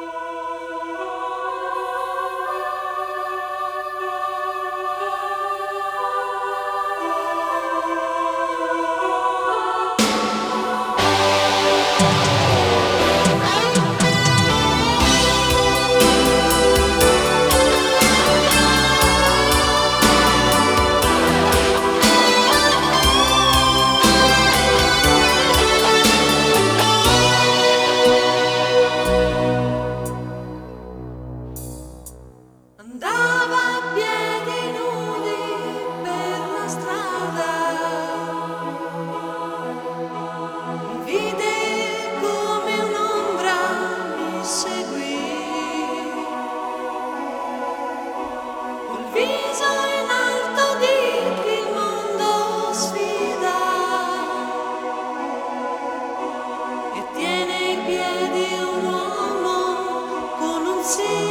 Oh! Con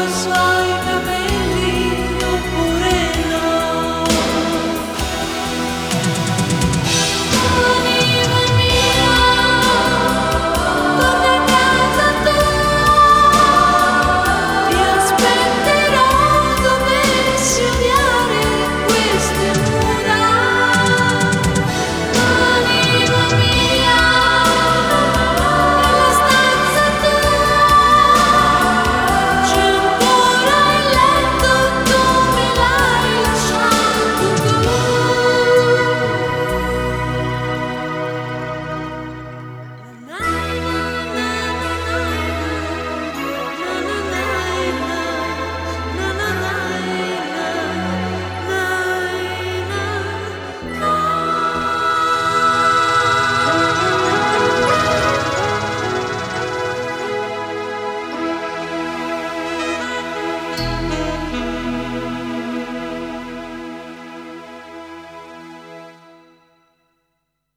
was.